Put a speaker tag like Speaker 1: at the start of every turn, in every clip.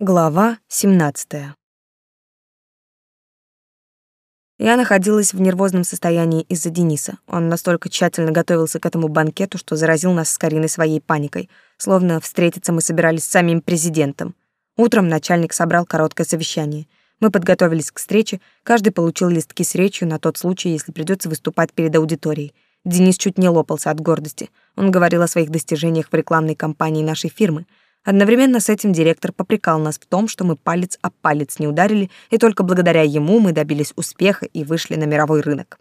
Speaker 1: Глава 17. Я находилась в нервозном состоянии из-за Дениса. Он настолько тщательно готовился к этому банкету, что заразил нас с Кариной своей паникой, словно встретиться мы собирались с самим президентом. Утром начальник собрал короткое совещание. Мы подготовились к встрече, каждый получил листки с речью на тот случай, если придется выступать перед аудиторией. Денис чуть не лопался от гордости. Он говорил о своих достижениях в рекламной кампании нашей фирмы — Одновременно с этим директор попрекал нас в том, что мы палец о палец не ударили, и только благодаря ему мы добились успеха и вышли на мировой рынок.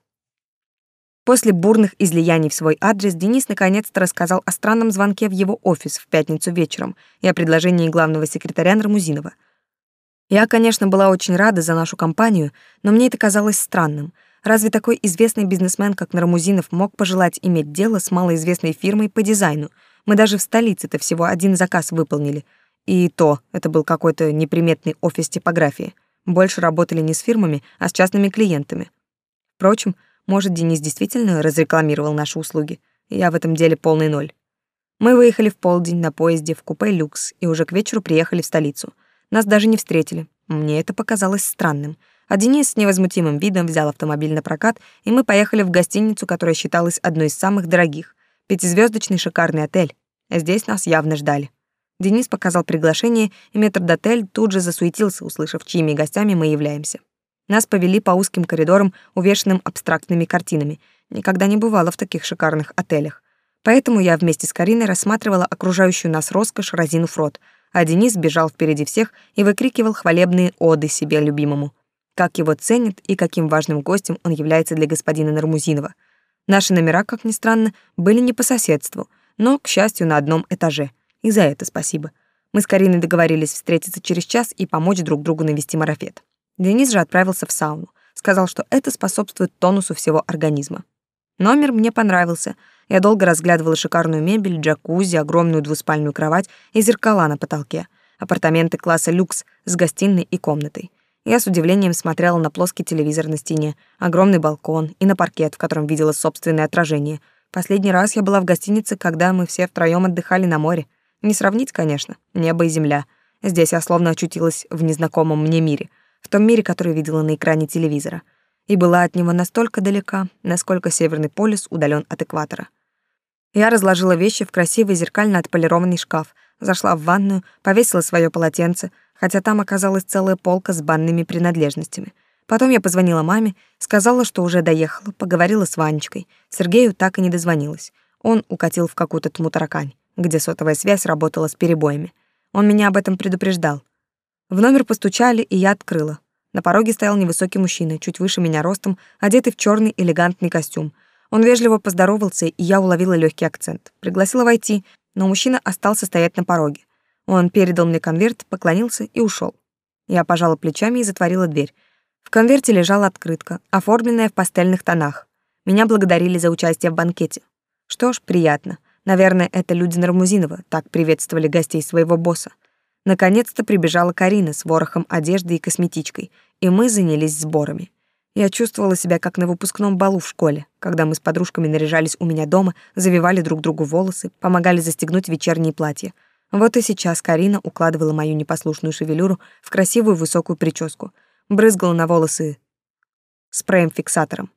Speaker 1: После бурных излияний в свой адрес Денис наконец-то рассказал о странном звонке в его офис в пятницу вечером и о предложении главного секретаря Нармузинова. Я, конечно, была очень рада за нашу компанию, но мне это казалось странным. Разве такой известный бизнесмен, как Нармузинов, мог пожелать иметь дело с малоизвестной фирмой по дизайну — мы даже в столице-то всего один заказ выполнили. И то, это был какой-то неприметный офис типографии. Больше работали не с фирмами, а с частными клиентами. Впрочем, может, Денис действительно разрекламировал наши услуги. Я в этом деле полный ноль. Мы выехали в полдень на поезде в купе «Люкс» и уже к вечеру приехали в столицу. Нас даже не встретили. Мне это показалось странным. А Денис с невозмутимым видом взял автомобиль на прокат, и мы поехали в гостиницу, которая считалась одной из самых дорогих. Пятизвездочный шикарный отель. Здесь нас явно ждали. Денис показал приглашение, и метрдотель тут же засуетился, услышав, чьими гостями мы являемся. Нас повели по узким коридорам, увешанным абстрактными картинами. Никогда не бывало в таких шикарных отелях. Поэтому я вместе с Кариной рассматривала окружающую нас роскошь, разинув рот, а Денис бежал впереди всех и выкрикивал хвалебные оды себе любимому. Как его ценят и каким важным гостем он является для господина Нармузинова — Наши номера, как ни странно, были не по соседству, но, к счастью, на одном этаже. И за это спасибо. Мы с Кариной договорились встретиться через час и помочь друг другу навести марафет. Денис же отправился в сауну. Сказал, что это способствует тонусу всего организма. Номер мне понравился. Я долго разглядывала шикарную мебель, джакузи, огромную двуспальную кровать и зеркала на потолке. Апартаменты класса люкс с гостиной и комнатой. Я с удивлением смотрела на плоский телевизор на стене, огромный балкон и на паркет, в котором видела собственное отражение. Последний раз я была в гостинице, когда мы все втроём отдыхали на море. Не сравнить, конечно, небо и земля. Здесь я словно очутилась в незнакомом мне мире, в том мире, который видела на экране телевизора. И была от него настолько далека, насколько Северный полюс удален от экватора. Я разложила вещи в красивый зеркально отполированный шкаф, зашла в ванную, повесила свое полотенце — хотя там оказалась целая полка с банными принадлежностями. Потом я позвонила маме, сказала, что уже доехала, поговорила с Ванечкой. Сергею так и не дозвонилась. Он укатил в какую-то тьму таракань, где сотовая связь работала с перебоями. Он меня об этом предупреждал. В номер постучали, и я открыла. На пороге стоял невысокий мужчина, чуть выше меня ростом, одетый в черный элегантный костюм. Он вежливо поздоровался, и я уловила легкий акцент. Пригласила войти, но мужчина остался стоять на пороге. Он передал мне конверт, поклонился и ушел. Я пожала плечами и затворила дверь. В конверте лежала открытка, оформленная в пастельных тонах. Меня благодарили за участие в банкете. Что ж, приятно. Наверное, это люди Нармузинова так приветствовали гостей своего босса. Наконец-то прибежала Карина с ворохом одежды и косметичкой, и мы занялись сборами. Я чувствовала себя как на выпускном балу в школе, когда мы с подружками наряжались у меня дома, завивали друг другу волосы, помогали застегнуть вечерние платья — вот и сейчас Карина укладывала мою непослушную шевелюру в красивую высокую прическу, брызгала на волосы спреем-фиксатором.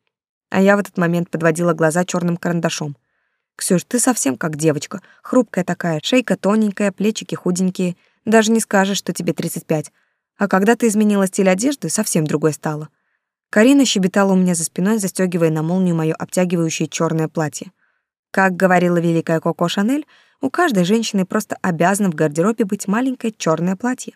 Speaker 1: А я в этот момент подводила глаза черным карандашом. «Ксюш, ты совсем как девочка, хрупкая такая, шейка тоненькая, плечики худенькие, даже не скажешь, что тебе 35. А когда ты изменила стиль одежды, совсем другой стало». Карина щебетала у меня за спиной, застегивая на молнию моё обтягивающее черное платье. Как говорила великая Коко Шанель, у каждой женщины просто обязано в гардеробе быть маленькое черное платье.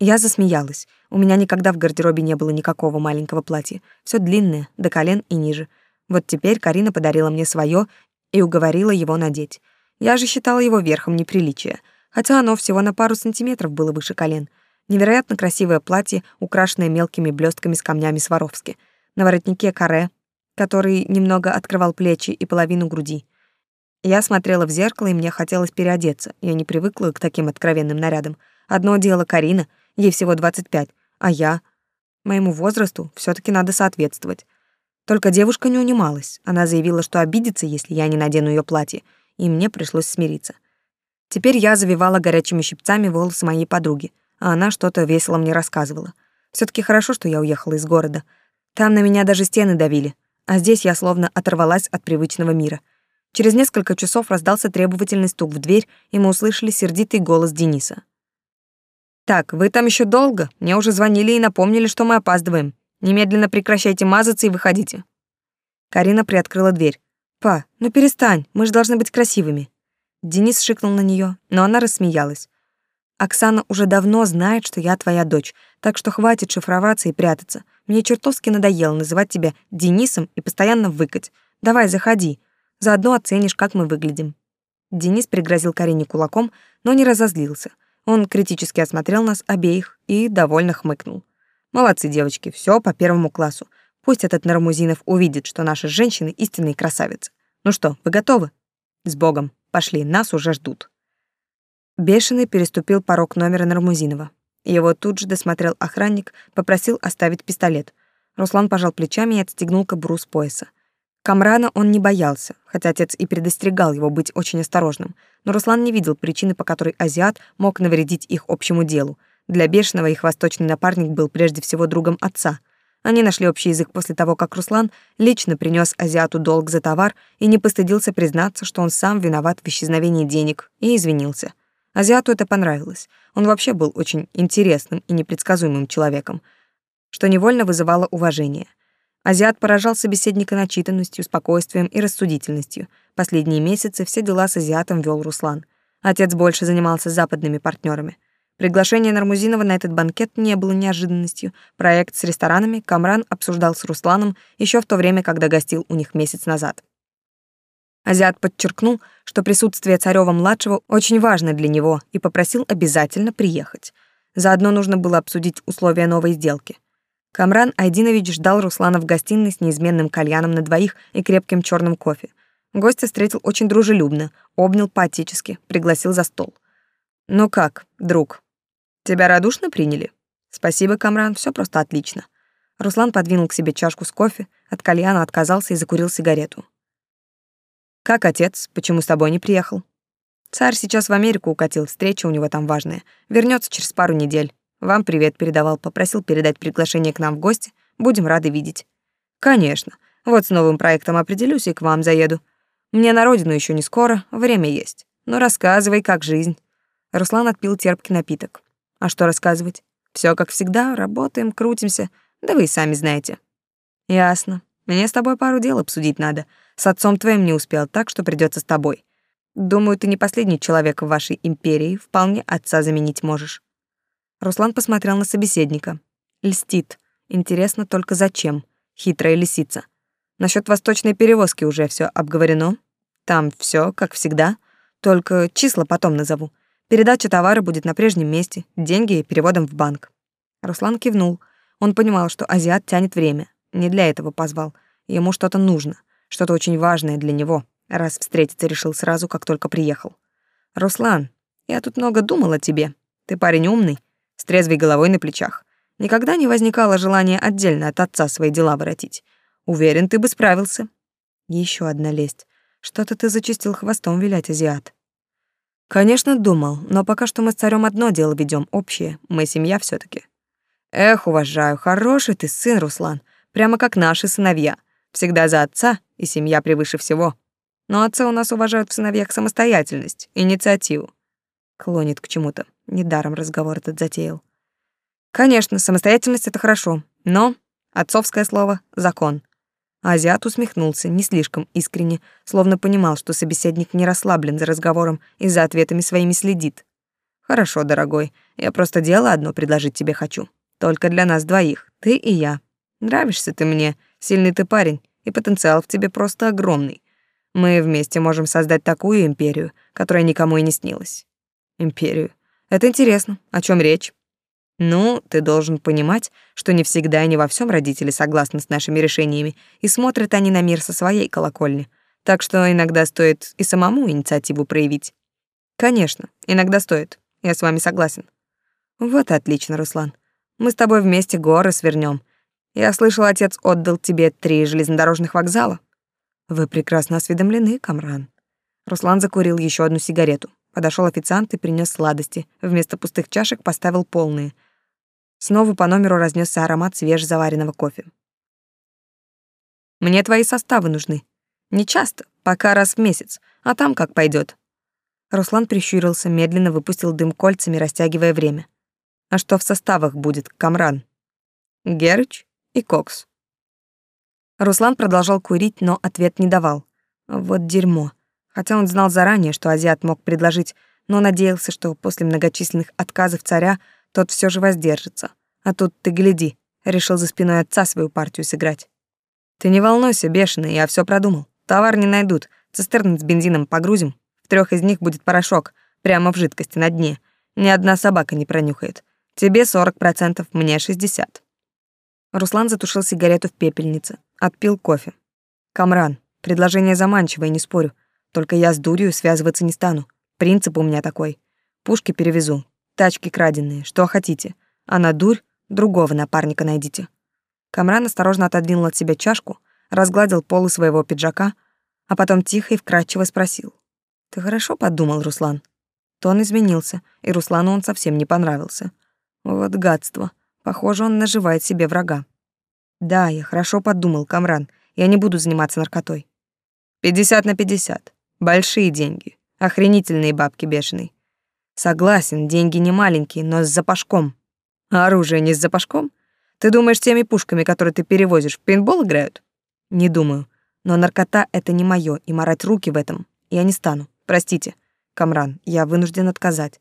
Speaker 1: Я засмеялась. У меня никогда в гардеробе не было никакого маленького платья. Все длинное, до колен и ниже. Вот теперь Карина подарила мне свое и уговорила его надеть. Я же считала его верхом неприличия, хотя оно всего на пару сантиметров было выше колен. Невероятно красивое платье, украшенное мелкими блестками с камнями Сваровски. На воротнике каре, который немного открывал плечи и половину груди. Я смотрела в зеркало, и мне хотелось переодеться. Я не привыкла к таким откровенным нарядам. Одно дело Карина, ей всего 25, а я... Моему возрасту все таки надо соответствовать. Только девушка не унималась. Она заявила, что обидится, если я не надену ее платье, и мне пришлось смириться. Теперь я завивала горячими щипцами волосы моей подруги. А она что-то весело мне рассказывала. все таки хорошо, что я уехала из города. Там на меня даже стены давили, а здесь я словно оторвалась от привычного мира. Через несколько часов раздался требовательный стук в дверь, и мы услышали сердитый голос Дениса. «Так, вы там еще долго? Мне уже звонили и напомнили, что мы опаздываем. Немедленно прекращайте мазаться и выходите». Карина приоткрыла дверь. «Па, ну перестань, мы же должны быть красивыми». Денис шикнул на нее, но она рассмеялась. «Оксана уже давно знает, что я твоя дочь, так что хватит шифроваться и прятаться. Мне чертовски надоело называть тебя Денисом и постоянно выкать. Давай, заходи. Заодно оценишь, как мы выглядим». Денис пригрозил Карине кулаком, но не разозлился. Он критически осмотрел нас обеих и довольно хмыкнул. «Молодцы, девочки, все по первому классу. Пусть этот Нармузинов увидит, что наши женщины истинные красавицы. Ну что, вы готовы? С Богом. Пошли, нас уже ждут». Бешеный переступил порог номера Нармузинова. Его тут же досмотрел охранник, попросил оставить пистолет. Руслан пожал плечами и отстегнул кобуру с пояса. Камрана он не боялся, хотя отец и предостерегал его быть очень осторожным, но Руслан не видел причины, по которой азиат мог навредить их общему делу. Для Бешеного их восточный напарник был прежде всего другом отца. Они нашли общий язык после того, как Руслан лично принес азиату долг за товар и не постыдился признаться, что он сам виноват в исчезновении денег, и извинился. Азиату это понравилось. Он вообще был очень интересным и непредсказуемым человеком, что невольно вызывало уважение — Азиат поражал собеседника начитанностью, спокойствием и рассудительностью. Последние месяцы все дела с азиатом вел Руслан. Отец больше занимался западными партнерами. Приглашение Нармузинова на этот банкет не было неожиданностью. Проект с ресторанами Камран обсуждал с Русланом еще в то время, когда гостил у них месяц назад. Азиат подчеркнул, что присутствие Царёва-младшего очень важно для него и попросил обязательно приехать. Заодно нужно было обсудить условия новой сделки — Камран Айдинович ждал Руслана в гостиной с неизменным кальяном на двоих и крепким черным кофе. Гостя встретил очень дружелюбно, обнял поотечески, пригласил за стол. «Ну как, друг, тебя радушно приняли?» «Спасибо, Камран, все просто отлично». Руслан подвинул к себе чашку с кофе, от кальяна отказался и закурил сигарету. «Как отец? Почему с тобой не приехал?» «Царь сейчас в Америку укатил, встреча у него там важная. Вернется через пару недель. Вам привет передавал, попросил передать приглашение к нам в гости. Будем рады видеть. Конечно. Вот с новым проектом определюсь и к вам заеду. Мне на родину еще не скоро, время есть. Но рассказывай, как жизнь. Руслан отпил терпкий напиток. А что рассказывать? Все как всегда, работаем, крутимся. Да вы и сами знаете. Ясно. Мне с тобой пару дел обсудить надо. С отцом твоим не успел, так что придется с тобой. Думаю, ты не последний человек в вашей империи, вполне отца заменить можешь. Руслан посмотрел на собеседника. Льстит. Интересно только зачем. Хитрая лисица. Насчет восточной перевозки уже все обговорено. Там все, как всегда. Только числа потом назову. Передача товара будет на прежнем месте, деньги переводом в банк. Руслан кивнул. Он понимал, что азиат тянет время. Не для этого позвал. Ему что-то нужно, что-то очень важное для него, раз встретиться решил сразу, как только приехал. «Руслан, я тут много думал о тебе. Ты парень умный, с трезвой головой на плечах. Никогда не возникало желания отдельно от отца свои дела воротить. Уверен, ты бы справился. Еще одна лесть. Что-то ты зачистил хвостом вилять, азиат. Конечно, думал, но пока что мы с царем одно дело ведем, общее. Мы семья все таки Эх, уважаю, хороший ты сын, Руслан. Прямо как наши сыновья. Всегда за отца, и семья превыше всего. Но отца у нас уважают в сыновьях самостоятельность, инициативу. Клонит к чему-то. Недаром разговор этот затеял. Конечно, самостоятельность — это хорошо, но отцовское слово — закон. Азиат усмехнулся, не слишком искренне, словно понимал, что собеседник не расслаблен за разговором и за ответами своими следит. «Хорошо, дорогой, я просто дело одно предложить тебе хочу. Только для нас двоих, ты и я. Нравишься ты мне, сильный ты парень, и потенциал в тебе просто огромный. Мы вместе можем создать такую империю, которая никому и не снилась. Империю. Это интересно. О чем речь? Ну, ты должен понимать, что не всегда и не во всем родители согласны с нашими решениями, и смотрят они на мир со своей колокольни. Так что иногда стоит и самому инициативу проявить. Конечно, иногда стоит. Я с вами согласен. Вот отлично, Руслан. Мы с тобой вместе горы свернем. Я слышал, отец отдал тебе три железнодорожных вокзала. Вы прекрасно осведомлены, Камран. Руслан закурил еще одну сигарету. Подошел официант и принес сладости. Вместо пустых чашек поставил полные. Снова по номеру разнесся аромат свежезаваренного кофе. «Мне твои составы нужны. Не часто, пока раз в месяц, а там как пойдет. Руслан прищурился, медленно выпустил дым кольцами, растягивая время. «А что в составах будет, Камран?» «Герыч и Кокс». Руслан продолжал курить, но ответ не давал. Вот дерьмо. Хотя он знал заранее, что азиат мог предложить, но надеялся, что после многочисленных отказов царя тот все же воздержится. А тут ты гляди, решил за спиной отца свою партию сыграть. Ты не волнуйся, бешеный, я все продумал. Товар не найдут, цистерны с бензином погрузим, в трех из них будет порошок, прямо в жидкости на дне. Ни одна собака не пронюхает. Тебе 40%, мне 60%. Руслан затушил сигарету в пепельнице, отпил кофе. Камран, предложение заманчивое, не спорю. Только я с дурью связываться не стану. Принцип у меня такой. Пушки перевезу, тачки краденые, что хотите. А на дурь другого напарника найдите. Камран осторожно отодвинул от себя чашку, разгладил полы своего пиджака, а потом тихо и вкрадчиво спросил. «Ты хорошо подумал, Руслан?» Тон изменился, и Руслану он совсем не понравился. Вот гадство. Похоже, он наживает себе врага. Да, я хорошо подумал, Камран. Я не буду заниматься наркотой. Пятьдесят на пятьдесят. Большие деньги. Охренительные бабки бешеные. Согласен, деньги не маленькие, но с запашком. А оружие не с запашком? Ты думаешь, теми пушками, которые ты перевозишь, в пейнтбол играют? Не думаю. Но наркота — это не моё, и марать руки в этом я не стану. Простите, Камран, я вынужден отказать.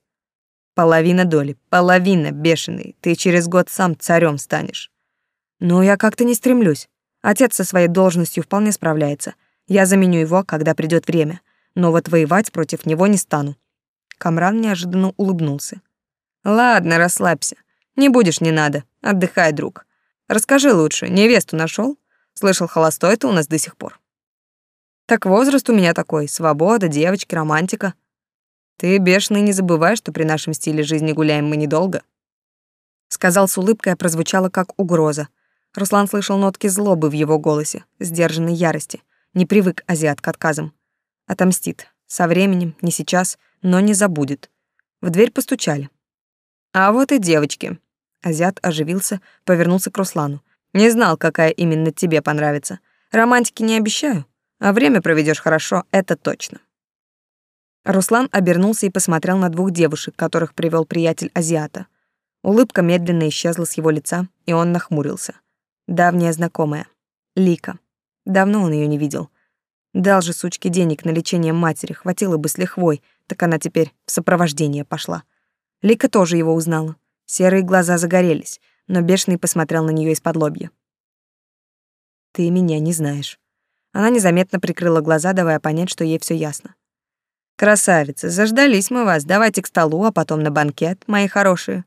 Speaker 1: Половина доли, половина, бешеный. Ты через год сам царем станешь. Но я как-то не стремлюсь. Отец со своей должностью вполне справляется. Я заменю его, когда придёт время. Но вот воевать против него не стану. Камран неожиданно улыбнулся. Ладно, расслабься. Не будешь, не надо. Отдыхай, друг. Расскажи лучше, невесту нашёл? Слышал, холостой ты у нас до сих пор. Так возраст у меня такой, свобода, девочки, романтика. Ты, бешеный, не забывай, что при нашем стиле жизни гуляем мы недолго. Сказал с улыбкой, а прозвучало как угроза. Руслан слышал нотки злобы в его голосе, сдержанной ярости. Не привык азиат к отказам. Отомстит. Со временем, не сейчас, но не забудет. В дверь постучали. А вот и девочки. Азиат оживился, повернулся к Руслану. Не знал, какая именно тебе понравится. Романтики не обещаю, а время проведешь хорошо, это точно. Руслан обернулся и посмотрел на двух девушек, которых привел приятель азиата. Улыбка медленно исчезла с его лица, и он нахмурился. Давняя знакомая. Лика. Давно он ее не видел. Дал же сучке денег на лечение матери, хватило бы с лихвой, так она теперь в сопровождение пошла. Лика тоже его узнала. Серые глаза загорелись, но бешеный посмотрел на нее из-под лобья. «Ты меня не знаешь». Она незаметно прикрыла глаза, давая понять, что ей все ясно. Красавицы, заждались мы вас. Давайте к столу, а потом на банкет, мои хорошие.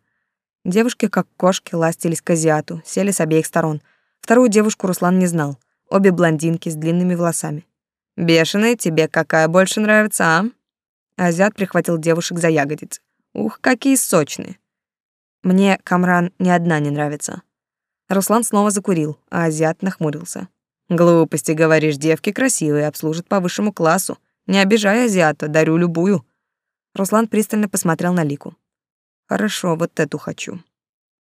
Speaker 1: Девушки, как кошки, ластились к азиату, сели с обеих сторон. Вторую девушку Руслан не знал. Обе блондинки с длинными волосами. Бешеные, тебе какая больше нравится, а? Азиат прихватил девушек за ягодицы. Ух, какие сочные. Мне Камран ни одна не нравится. Руслан снова закурил, а азиат нахмурился. Глупости, говоришь, девки красивые, обслужат по высшему классу. Не обижай азиата, дарю любую. Руслан пристально посмотрел на Лику. Хорошо, вот эту хочу.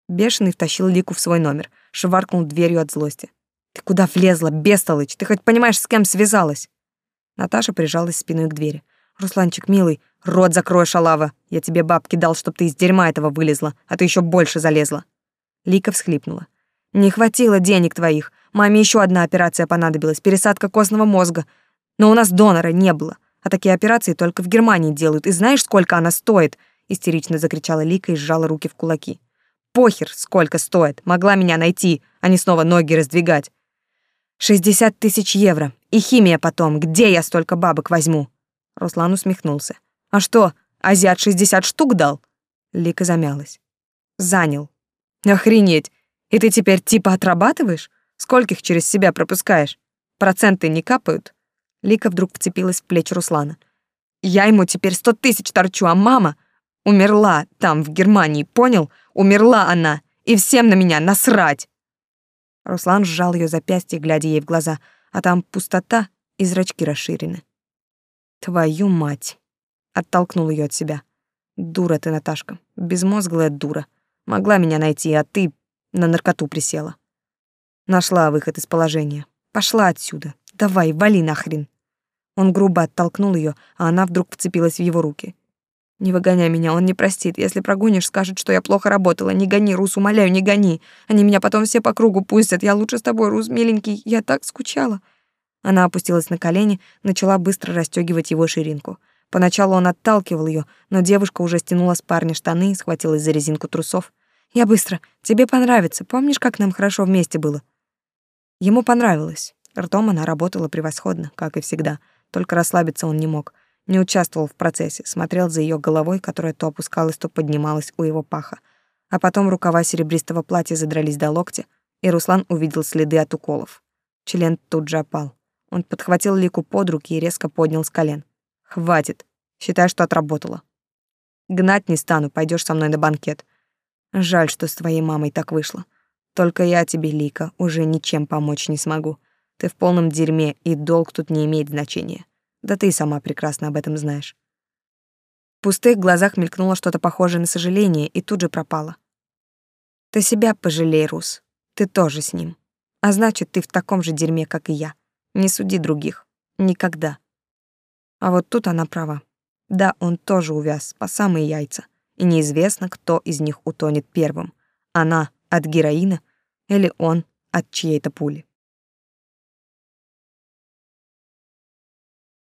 Speaker 1: Бешеный втащил Лику в свой номер, шваркнул дверью от злости. Ты куда влезла, бестолочь? Ты хоть понимаешь, с кем связалась? Наташа прижалась спиной к двери. Русланчик, милый, рот закрой, шалава. Я тебе бабки дал, чтоб ты из дерьма этого вылезла, а ты еще больше залезла. Лика всхлипнула. Не хватило денег твоих. Маме еще одна операция понадобилась, пересадка костного мозга. Но у нас донора не было, а такие операции только в Германии делают. И знаешь, сколько она стоит?» Истерично закричала Лика и сжала руки в кулаки. «Похер, сколько стоит. Могла меня найти, а не снова ноги раздвигать. Шестьдесят тысяч евро. И химия потом. Где я столько бабок возьму?» Руслан усмехнулся. «А что, азиат шестьдесят штук дал?» Лика замялась. «Занял. Охренеть. И ты теперь типа отрабатываешь? Скольких через себя пропускаешь? Проценты не капают?» Лика вдруг вцепилась в плечи Руслана. «Я ему теперь сто тысяч торчу, а мама умерла там, в Германии, понял? Умерла она, и всем на меня насрать!» Руслан сжал ее запястье, глядя ей в глаза, а там пустота и зрачки расширены. «Твою мать! Оттолкнул ее от себя. Дура ты, Наташка, безмозглая дура. Могла меня найти, а ты на наркоту присела. Нашла выход из положения. Пошла отсюда. Давай, вали нахрен. Он грубо оттолкнул ее, а она вдруг вцепилась в его руки. Не выгоняй меня, он не простит. Если прогонишь, скажет, что я плохо работала. Не гони, Рус, умоляю, не гони. Они меня потом все по кругу пустят. Я лучше с тобой, Рус, миленький. Я так скучала. Она опустилась на колени, начала быстро расстегивать его ширинку. Поначалу он отталкивал ее, но девушка уже стянула с парня штаны и схватилась за резинку трусов. «Я быстро. Тебе понравится. Помнишь, как нам хорошо вместе было?» Ему понравилось. Ртом она работала превосходно, как и всегда. Только расслабиться он не мог не участвовал в процессе, смотрел за ее головой, которая то опускалась, то поднималась у его паха. А потом рукава серебристого платья задрались до локтя, и Руслан увидел следы от уколов. Член тут же опал. Он подхватил Лику под руки и резко поднял с колен. «Хватит. Считай, что отработала. Гнать не стану, пойдешь со мной на банкет. Жаль, что с твоей мамой так вышло. Только я тебе, Лика, уже ничем помочь не смогу. Ты в полном дерьме, и долг тут не имеет значения. Да ты и сама прекрасно об этом знаешь. В пустых глазах мелькнуло что-то похожее на сожаление и тут же пропало. Ты себя пожалей, Рус. Ты тоже с ним. А значит, ты в таком же дерьме, как и я. Не суди других. Никогда. А вот тут она права. Да, он тоже увяз по самые яйца. И неизвестно, кто из них утонет первым. Она от героина или он от чьей-то пули.